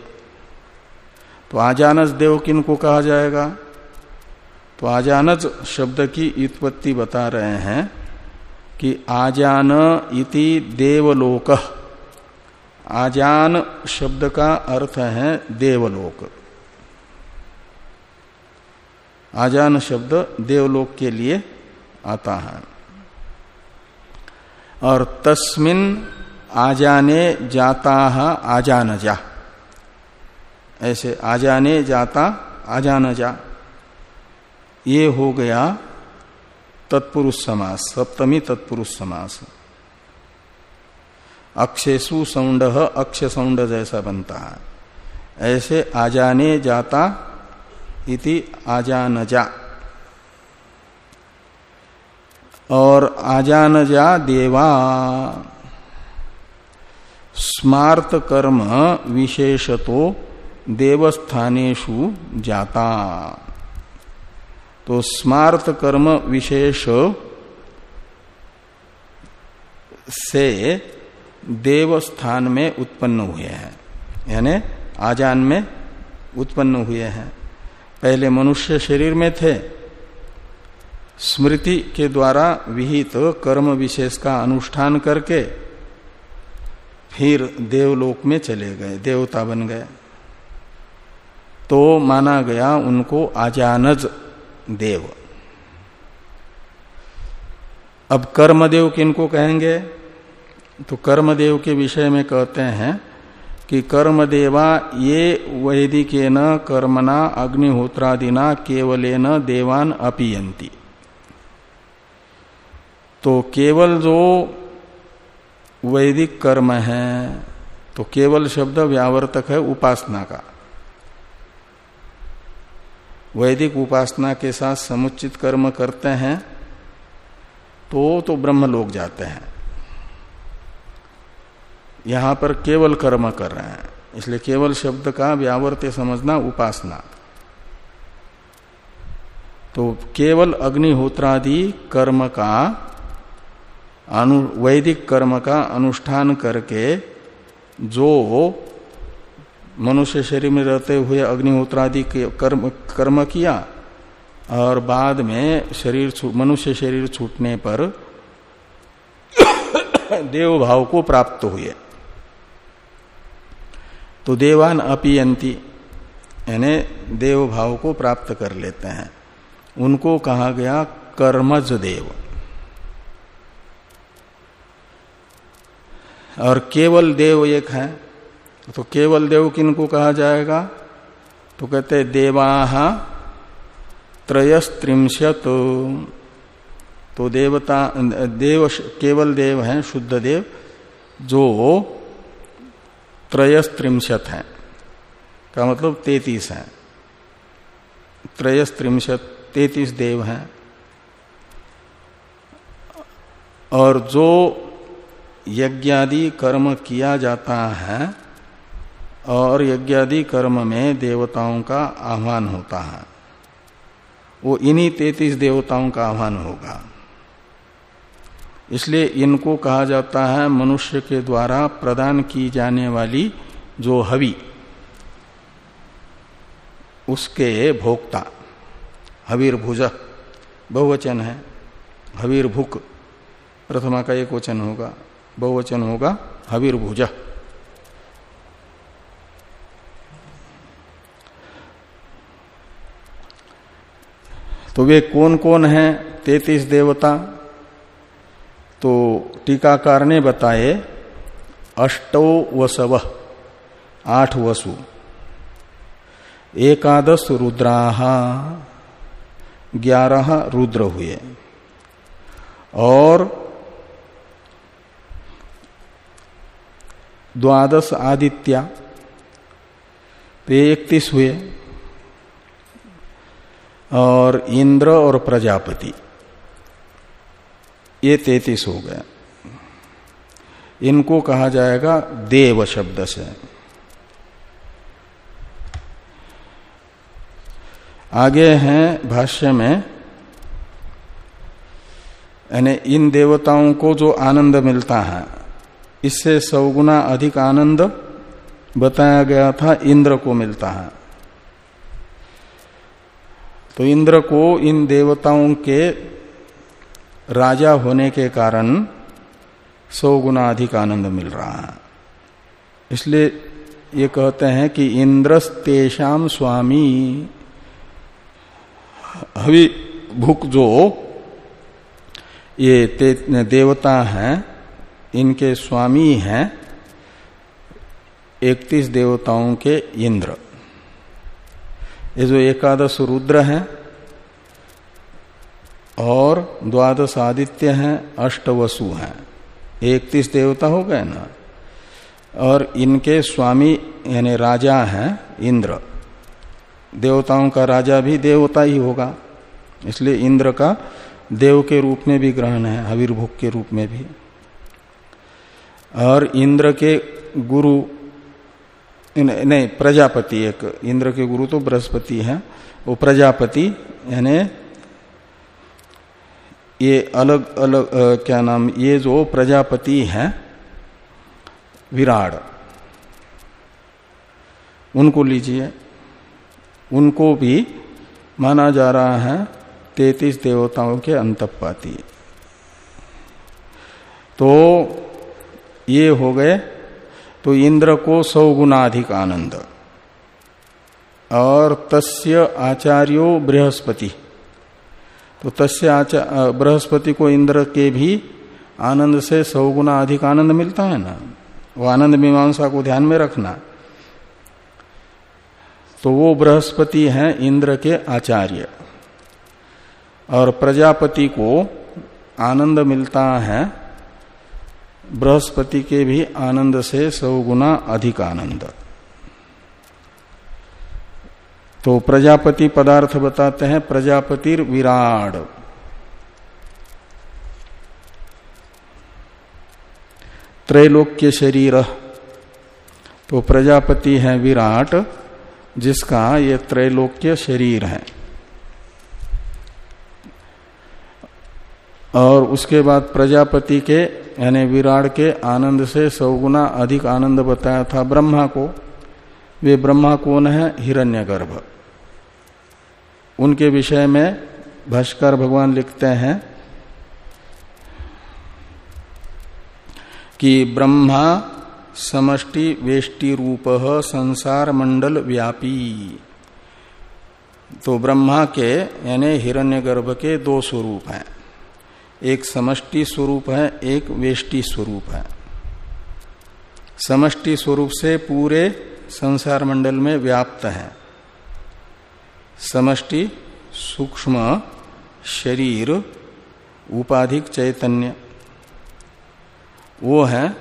तो आजानस देव किन को कहा जाएगा? तो आजानज शब्द की उत्पत्ति बता रहे हैं कि आजान इति देवलोक। आजान शब्द का अर्थ है देवलोक। आजान शब्द देवलोक के लिए आता है। और तस्मिन आजाने जाता है आजान जा ऐसे आजाने जाता आजान जा ये हो गया तत्पुरुष समास, सप्तमी तत्पुरुष समास। अक्षेसु सौंड अक्ष सौंड जैसा बनता है। ऐसे आजाने जाता इति आजानजा। और आजानजा देवा। स्मार्त कर्म विशेषतो देवस्थानेशु जाता। तो स्मार्त कर्म विशेष से देवस्थान में उत्पन्न हुए हैं। यानी आजान में उत्पन्न हुए हैं। पहले मनुष्य शरीर में थे। स्मृति के द्वारा विहित कर्म विशेष का अनुष्ठान करके फिर देवलोक में चले गए, देवता बन गए। तो माना गया उनको आजानज देव। अब कर्मदेव किनको कहेंगे? तो कर्मदेव के विषय में कहते हैं कि कर्म देवा ये वैदिक न कर्मणा अग्निहोत्रादिना केवलेन देवान अपीयंती तो केवल जो वैदिक कर्म है तो केवल शब्द व्यावर्तक है उपासना का। वैदिक उपासना के साथ समुचित कर्म करते हैं तो तो ब्रह्म लोग जाते हैं। यहाँ पर केवल कर्म कर रहे हैं। इसलिए केवल शब्द का व्यावर्त्य समझना, उपासना। तो केवल अग्निहोत्रादि कर्म का अनु, वैदिक कर्म का अनुष्ठान करके जो मनुष्य शरीर में रहते हुए अग्निहोत्रादि कर्म कर्म किया, और बाद में शरीर मनुष्य शरीर छूटने पर [coughs] देव भाव को प्राप्त हुए। तो देवान अपियंती, यानी देव भाव को प्राप्त कर लेते हैं। उनको कहा गया कर्मज देव। और केवल देव एक है तो केवल देव किनको कहा जाएगा? तो कहते देवाह त्रयस्त्रिंशत। तो देवता, देव, केवल देव हैं, शुद्ध देव, जो त्रयस्त्रिंशत है। का मतलब तैतीस है। त्रयस्त्रिंशत, तैतीस देव हैं। और जो यज्ञादि कर्म किया जाता है और यज्ञादि कर्म में देवताओं का आह्वान होता है, वो इन्हीं तैतीस देवताओं का आह्वान होगा। इसलिए इनको कहा जाता है मनुष्य के द्वारा प्रदान की जाने वाली जो हवि, उसके भोक्ता। हवीर भुज बहुवचन है। हवीर भुक प्रथमा का एक वचन होगा। बहुवचन होगा हवीर भुज तो वे कौन कौन हैं? तैतीस देवता तो टीकाकार ने बताए, अष्टो वसव, आठ वसु। एकादश रुद्राह ग्यारह रुद्र हुए। और द्वादश आदित्या इकतीस हुए। और इंद्र और प्रजापति। ये तैतीस हो गए इनको कहा जाएगा देव शब्द से। आगे हैं भाष्य में, यानी इन देवताओं को जो आनंद मिलता है, इससे सौगुना अधिक आनंद बताया गया था, इंद्र को मिलता है। तो इंद्र को इन देवताओं के राजा होने के कारण सौ गुना अधिक आनंद मिल रहा है। इसलिए ये कहते हैं कि इंद्रस्तेषाम स्वामी, हवि भूख जो ये देवता हैं, इनके स्वामी हैं, इकतीस देवताओं के इंद्र। ये जो एकादश रुद्र हैं और द्वादश आदित्य हैं, अष्टवसु हैं। इकतीस देवता हो गए ना। और इनके स्वामी, यानी राजा हैं, इंद्र। देवताओं का राजा भी देवता ही होगा। इसलिए इंद्र का देव के रूप में भी ग्रहण है, हविर्भुक के रूप में भी। और इंद्र के गुरु नहीं, प्रजापति एक, इंद्र के गुरु तो बृहस्पति है। वो प्रजापति, यानी ये अलग अलग आ, क्या नाम ये जो प्रजापति है विराट उनको लीजिए। उनको भी माना जा रहा है तैतीस देवताओं के अंतपाती। तो ये हो गए तो इंद्र को सौ गुना अधिक आनंद। और तस्य आचार्यो बृहस्पति। तो तस्य बृहस्पति को इंद्र के भी आनंद से सौ गुना अधिक आनंद मिलता है ना? वो आनंद मीमांसा को ध्यान में रखना। तो वो बृहस्पति हैं इंद्र के आचार्य। और प्रजापति को आनंद मिलता है, बृहस्पति के भी आनंद से सौ गुना अधिक आनंद। तो प्रजापति पदार्थ बताते हैं प्रजापतिर विराट। त्रैलोक्य शरीर। तो प्रजापति है विराट, जिसका ये त्रैलोक्य शरीर है। और उसके बाद प्रजापति के, यानी विराट के आनंद से सौगुना अधिक आनंद बताया था ब्रह्मा को। वे ब्रह्मा कौन है? हिरण्यगर्भ। उनके विषय में भाष्कर भगवान लिखते हैं कि ब्रह्मा समष्टि वेष्टि रूप संसार मंडल व्यापी। तो ब्रह्मा के, यानी हिरण्यगर्भ के दो स्वरूप हैं। एक समष्टि स्वरूप है, एक वेष्टि स्वरूप है। समष्टि स्वरूप से पूरे संसार मंडल में व्याप्त है। समष्टि, सूक्ष्म, शरीर, उपाधिक चैतन्य। वो है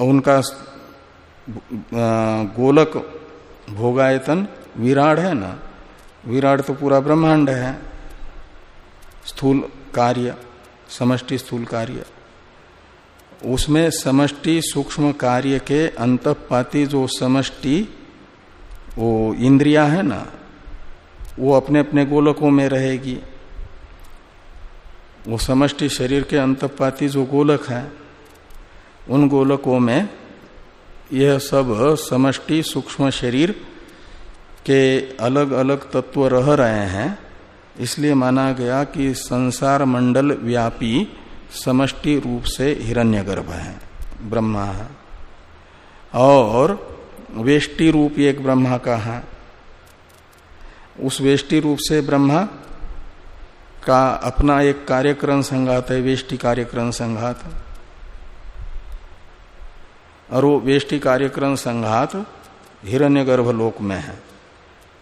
उनका गोलक भोगायतन विराट है ना? विराट तो पूरा ब्रह्मांड है। स्थूल कार्य, समष्टि स्थूल कार्य। उसमें समष्टि, सूक्ष्म कार्य के अंतपाती जो समष्टि वो इंद्रिया है ना, वो अपने अपने गोलकों में रहेगी। वो समष्टि शरीर के अंतपाती जो गोलक है, उन गोलकों में यह सब समष्टि सूक्ष्म शरीर के अलग अलग तत्व रह रहे हैं। इसलिए माना गया कि संसार मंडल व्यापी समष्टि रूप से हिरण्यगर्भ है, ब्रह्मा है। और वेष्टि रूप एक ब्रह्मा का है। उस वेष्टि रूप से ब्रह्मा का अपना एक कार्यक्रम संघात है, वेष्टि कार्यक्रम संघात। और वो वेष्टि कार्यक्रम संघात हिरण्यगर्भ लोक में है।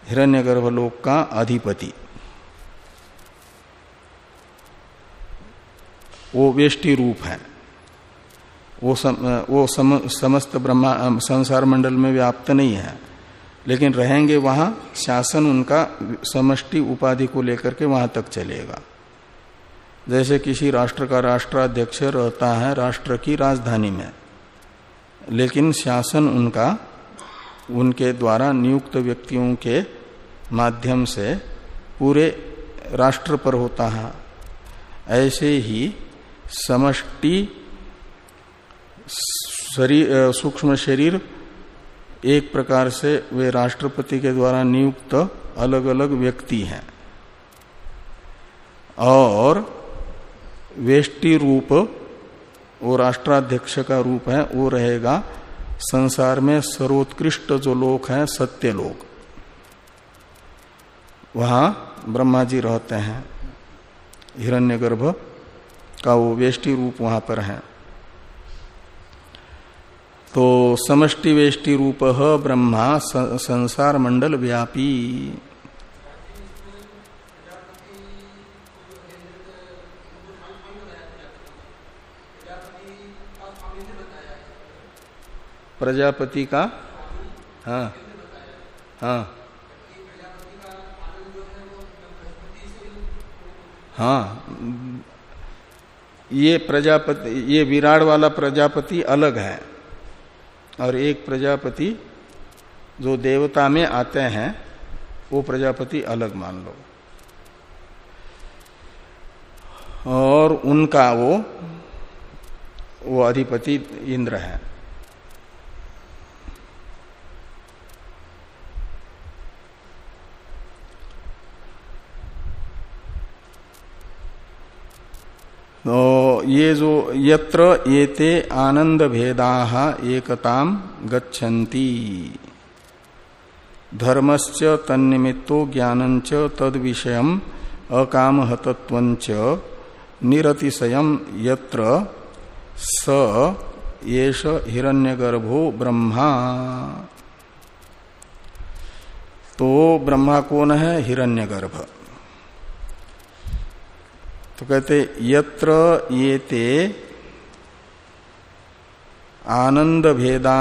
हिरण्यगर्भ लोक का अधिपति। वो वेष्टि रूप है। वो सम, वो सम, समस्त ब्रह्मा संसार मंडल में व्याप्त नहीं है। लेकिन रहेंगे वहाँ शासन उनका समष्टि उपाधि को लेकर के वहाँ तक चलेगा। जैसे किसी राष्ट्र का राष्ट्राध्यक्ष रहता है राष्ट्र की राजधानी में। लेकिन शासन उनका उनके द्वारा नियुक्त व्यक्तियों के माध्यम से पूरे राष्ट्र पर होता है। ऐसे ही समष्टि सूक्ष्म शरीर एक प्रकार से वे राष्ट्रपति के द्वारा नियुक्त अलग अलग व्यक्ति हैं। और वेष्टि रूप, वो राष्ट्राध्यक्ष का रूप है, वो रहेगा संसार में सर्वोत्कृष्ट जो लोक है, सत्य लोक। वहाँ ब्रह्मा जी रहते हैं। हिरण्यगर्भ का वो वेष्टि रूप वहाँ पर है। तो समष्टि वेष्टि रूप ब्रह्मा संसार मंडल व्यापी। प्रजापति का हाँ हाँ हाँ ये प्रजापति, ये विराट वाला प्रजापति अलग है। और एक प्रजापति जो देवता में आते हैं, वो प्रजापति अलग मान लो। और उनका वो वो अधिपति इंद्र है। तो ये जो यत्र एते आनंद भेदा एकताम गच्छन्ति। धर्मश्च तन्निमित्तो ज्ञानंच तद विषय अकाम हतत्वंच निरतिशयम यत्र स येष हिरण्यगर्भो ब्रह्मा। तो ब्रह्मा कौन है? हिरण्यगर्भ। तो कहते, यत्र ये ते आनंद भेदा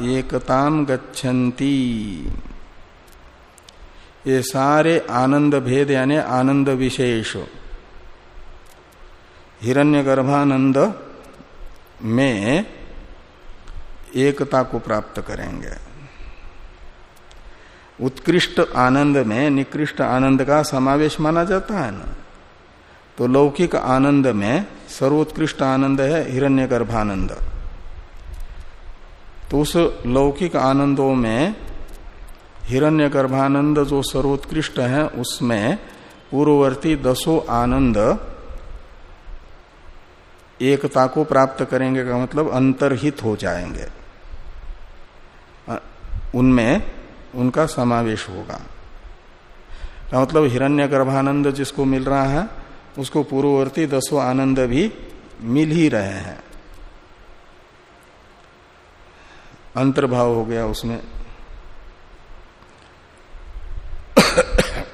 एकताम गच्छन्ति। ये सारे आनंद भेद यानी आनंद विशेष हिरण्यगर्भानंद में एकता को प्राप्त करेंगे। उत्कृष्ट आनंद में निकृष्ट आनंद का समावेश माना जाता है ना? तो लौकिक आनंद में सर्वोत्कृष्ट आनंद है हिरण्य गर्भानंद तो उस लौकिक आनंदों में हिरण्य गर्भानंद जो सर्वोत्कृष्ट है, उसमें पूर्ववर्ती दसो आनंद एकता को प्राप्त करेंगे का मतलब अंतरहित हो जाएँगे। उनमें उनका समावेश होगा। का मतलब हिरण्य गर्भानंद जिसको मिल रहा है उसको पूर्ववर्ती दसों आनंद भी मिल ही रहे हैं। अंतर्भाव हो गया उसमें। [coughs]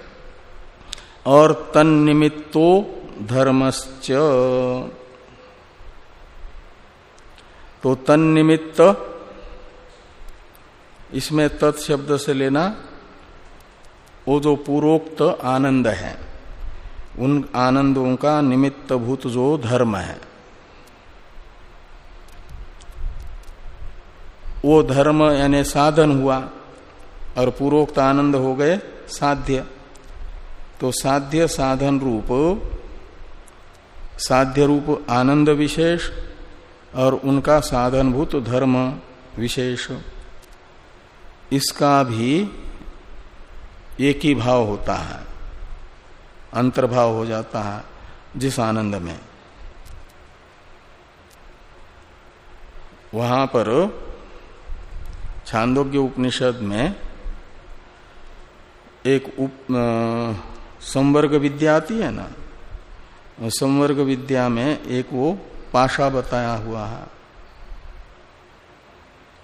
और तन्निमित्तो धर्मश्च। तो तन्निमित्त, इसमें तत्शब्द से लेना, वो जो पूर्वोक्त आनंद है। उन आनंदों का निमित्त भूत जो धर्म है। वो धर्म यानी साधन हुआ और पूर्वोक्त आनंद हो गए साध्य। तो साध्य साधन रूप, साध्य रूप आनंद विशेष और उनका साधनभूत धर्म विशेष। इसका भी एक ही भाव होता है। अंतर्भाव हो जाता है जिस आनंद में। वहाँ पर छांदोग्य उपनिषद में एक उप संवर्ग विद्या आती है ना, संवर्ग विद्या में एक वो पाशा बताया हुआ है।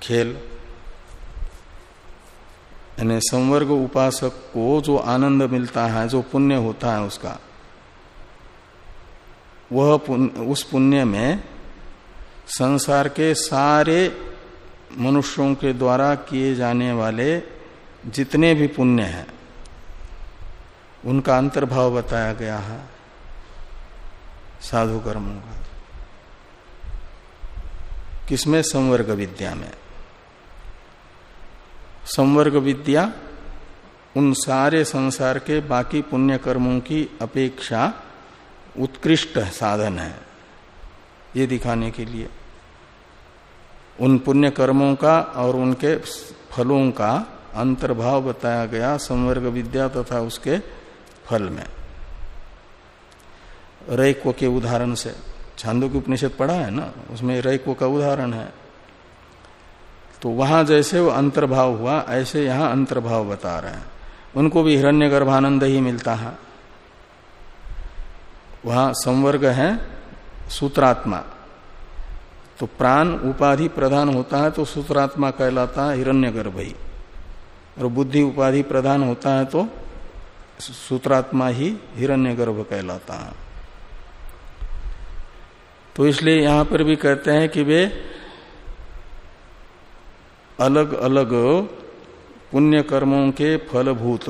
खेल। यानी संवर्ग उपासक को जो आनंद मिलता है जो पुण्य होता है उसका वह पुण्य, उस पुण्य में संसार के सारे मनुष्यों के द्वारा किए जाने वाले जितने भी पुण्य हैं उनका अंतर्भाव बताया गया है साधु कर्मों का। किसमें? संवर्ग विद्या में। संवर्ग विद्या उन सारे संसार के बाकी पुण्य कर्मों की अपेक्षा उत्कृष्ट साधन है, ये दिखाने के लिए। उन पुण्य कर्मों का और उनके फलों का अंतर्भाव बताया गया संवर्ग विद्या तथा उसके फल में। रैको के उदाहरण से, छांदो की उपनिषद पढ़ा है ना? उसमें रैको का उदाहरण है। तो वहाँ जैसे वो अंतर्भाव हुआ, ऐसे यहाँ अंतर्भाव बता रहे हैं। उनको भी हिरण्य गर्भानंद ही मिलता है। वहाँ संवर्ग है सूत्रात्मा। तो प्राण उपाधि प्रधान होता है तो सूत्रात्मा कहलाता है हिरण्य गर्भ ही। और बुद्धि उपाधि प्रधान होता है तो सूत्रात्मा ही हिरण्य गर्भ कहलाता है। तो इसलिए यहाँ पर भी कहते हैं कि वे अलग अलग पुण्य कर्मों के फलभूत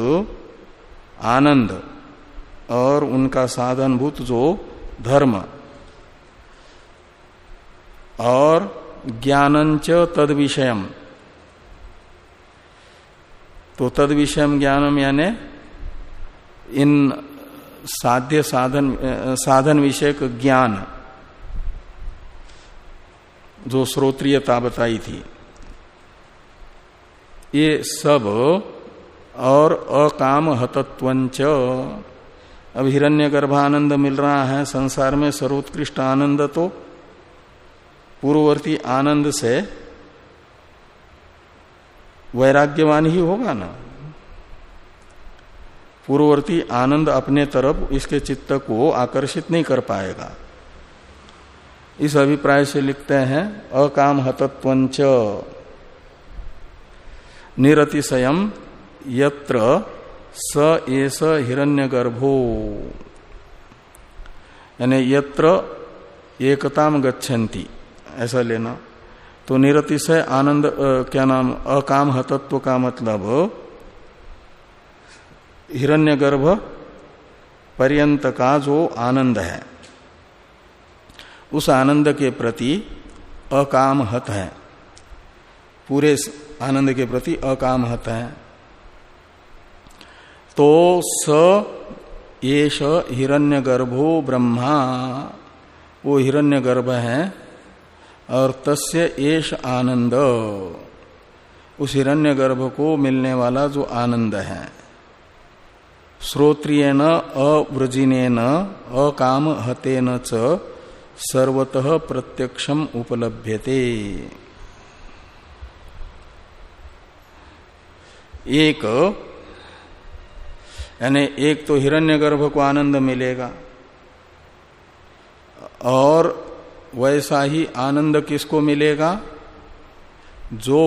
आनंद और उनका साधनभूत जो धर्म और ज्ञानंच तद विषयम तो तद विषयम ज्ञानम यानी इन साध्य साधन साधन विषयक ज्ञान जो श्रोत्रियता बताई थी। ये सब और अकाम हतत्वंच अब हिरण्य गर्भानंद मिल रहा है, संसार में सर्वोत्कृष्ट आनंद तो पूर्ववर्ती आनंद से वैराग्यवान ही होगा ना। पूर्ववर्ती आनंद अपने तरफ़ इसके चित्त को आकर्षित नहीं कर पाएगा। इस अभिप्राय से लिखते हैं अकाम हतत्वंच निरतिशयम यत्र स एस हिरण्य गर्भो यानी यत्र एकताम गच्छन्ति, ऐसा लेना। तो निरतिशय आनंद क्या नाम अकाम हतत्व का मतलब हिरण्यगर्भ पर्यंत का जो आनंद है, उस आनंद के प्रति अकाम हत है। पूरे आनंद के प्रति अकाम हत है। तो स येष हिरण्यगर्भो ब्रह्मा, वो हिरण्यगर्भ है और तस्य एश आनंद। उस हिरण्यगर्भ को मिलने वाला जो आनंद है श्रोत्रियन न अव्रजिन अकाम हतेन च सर्वतः प्रत्यक्षम उपलभ्यते। एक, यानी एक तो हिरण्यगर्भ को आनंद मिलेगा। और वैसा ही आनंद किसको मिलेगा? जो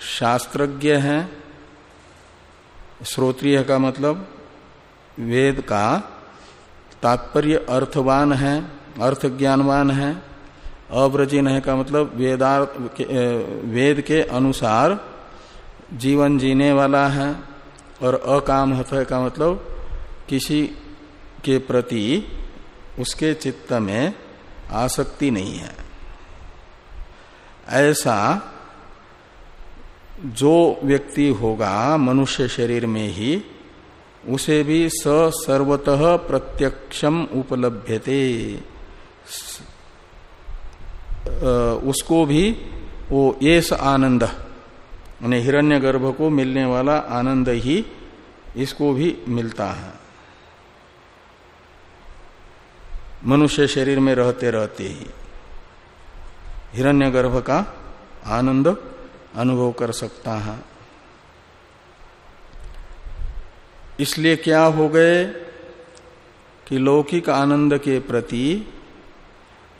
शास्त्रज्ञ है, श्रोत्रिय का मतलब वेद का तात्पर्य अर्थवान है अर्थ ज्ञानवान है, अव्रजिन है का मतलब वेदार्थ वेद के अनुसार जीवन जीने वाला है और अकाम है का मतलब किसी के प्रति उसके चित्त में आसक्ति नहीं है। ऐसा जो व्यक्ति होगा मनुष्य शरीर में ही, उसे भी स सर्वतः प्रत्यक्षम उपलभ्यते उसको भी वो येस आनंद यानी हिरण्य गर्भ को मिलने वाला आनंद ही इसको भी मिलता है। मनुष्य शरीर में रहते रहते ही हिरण्यगर्भ का आनंद अनुभव कर सकता है। इसलिए क्या हो गए कि लौकिक आनंद के प्रति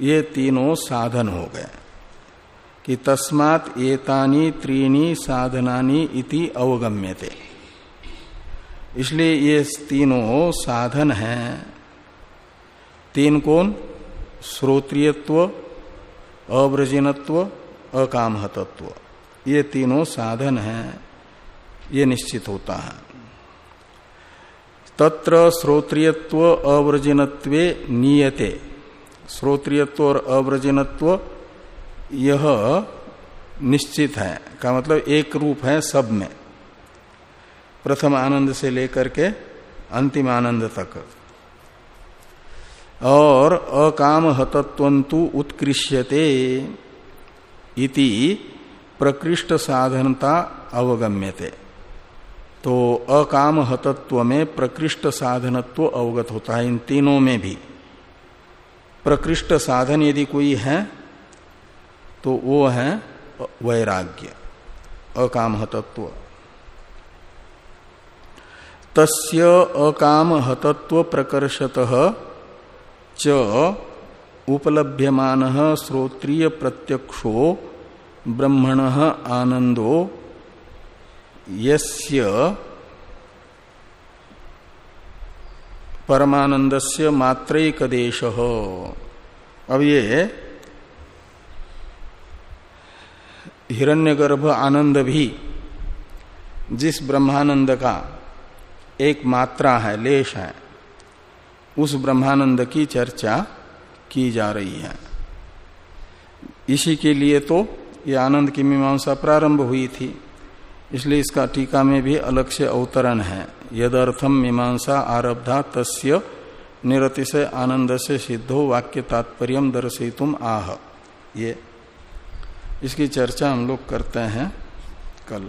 ये तीनों साधन हो गए। कि तस्मात एतानी त्रीणी साधनानी इति अवगम्यते। इसलिए ये तीनों साधन हैं। तीन कौन? श्रोत्रियत्व, अव्रजिनत्व, अकामहतत्व। ये तीनों साधन हैं। ये निश्चित होता है। तत्र श्रोत्रियत्व, अव्रजिनत्व नियते। श्रोत्रियत्व और अव्रजिनत्व यह निश्चित है। का मतलब एक रूप है सब में। प्रथम आनंद से लेकर के अंतिम आनंद तक। और अकाम हतत्वंतु उत्कृष्यते इति प्रकृष्ट साधनता अवगम्यते। तो अकाम हतत्व में प्रकृष्ट साधनत्व अवगत होता है इन तीनों में भी। प्रकृष्ट साधन यदि कोई है तो वो है वैराग्य अकाम हतत्व तस्य अकाम हतत्व प्रकर्षत च उपलभ्यमान श्रोत्रिय प्रत्यक्षो ब्रह्मण आनंदो यस्य परमानंदस्य मात्रैक देश अब ये हिरण्यगर्भ आनंद भी जिस ब्रह्मानंद का एक मात्रा है, लेश है, उस ब्रह्मानंद की चर्चा की जा रही है। इसी के लिए तो ये आनंद की मीमांसा प्रारंभ हुई थी, इसलिए इसका टीका में भी अलग से अवतरण है। यदर्थम मीमांसा आरब्धा तस्य निरतिशय आनंद से सिद्धो वाक्य तात्पर्य दर्शितुम आह। ये इसकी चर्चा हम लोग करते हैं कल।